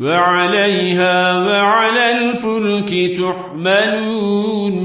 وعليها وعلى الفلك تحملون